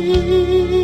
你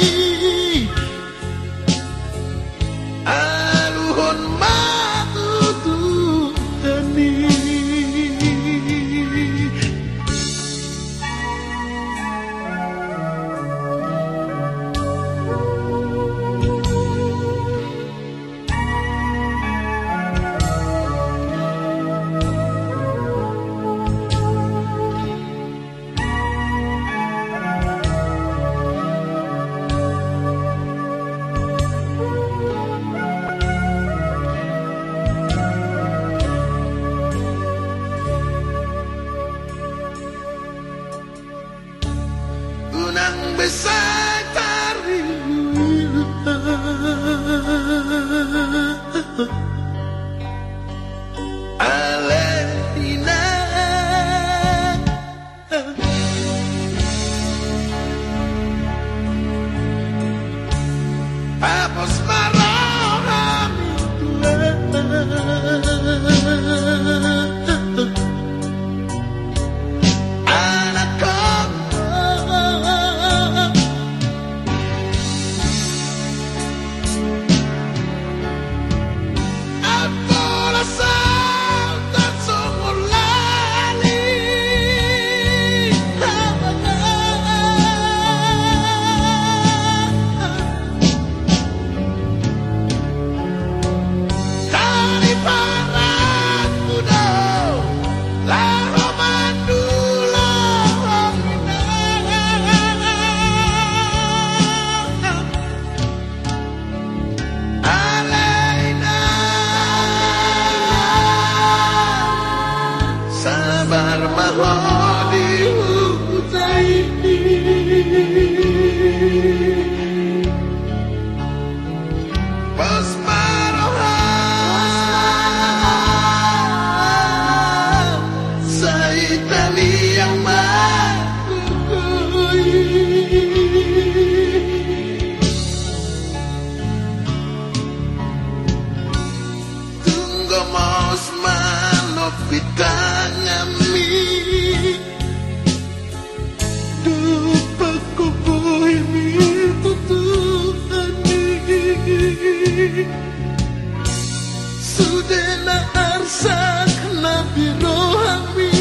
sang nabi rohani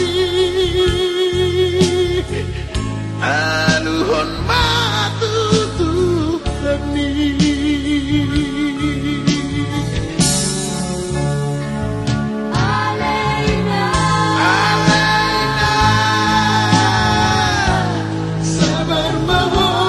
Sabar mohon